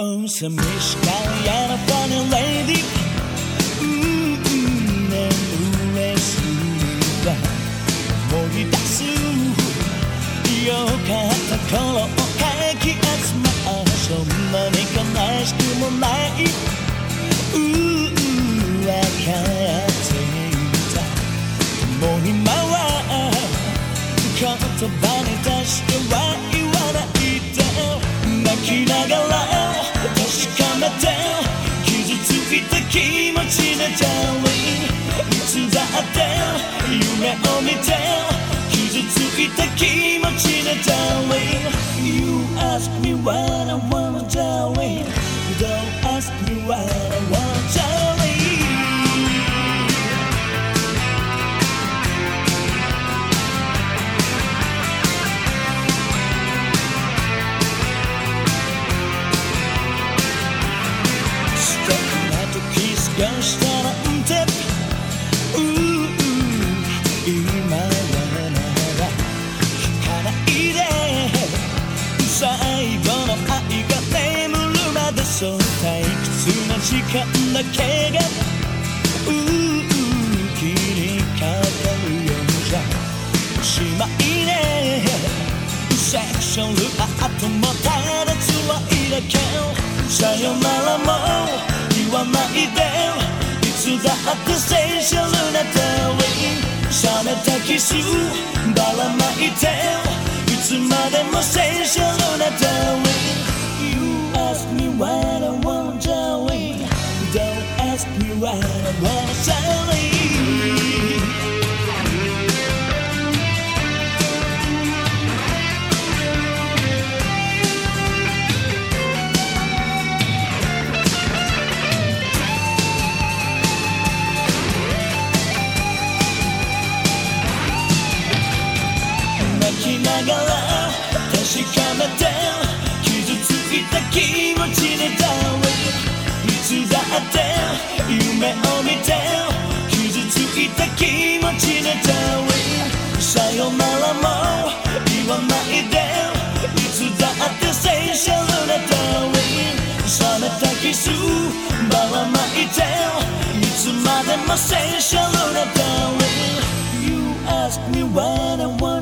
Oh, some Michigan and a funny lady. Mm, mm, 眠れすが思い出すよかった頃をかき集まそんなに悲しくもない。うーわかっていた。もう今は言葉に出しては言わないで。泣きながらいた気持ちで Darling いつだって夢を見て傷ついた気持ちで Darling You ask me what I wanna darling Don't ask me what 時過ごしたなんてうー今はまだ聞かないで最後の愛が眠るまでそう退屈な時間だけがうー気にかかるようじゃおしまいねセクションルアートもただ辛いだけさよならも言わないでいつだってセンシャルなダーリン冷めたキスばらまいていつまでもセンシャルなダーリン You ask me what I want darling Don't ask me what I want darling「 ながら確かめて傷ついた気持ちで倒れ見つだって夢を見て傷ついた気持ちで倒れさよならも言わないでいつだってセンシャルな倒れ冷めたキスばらまいていつまでもセンシャルな倒れ You ask me when I want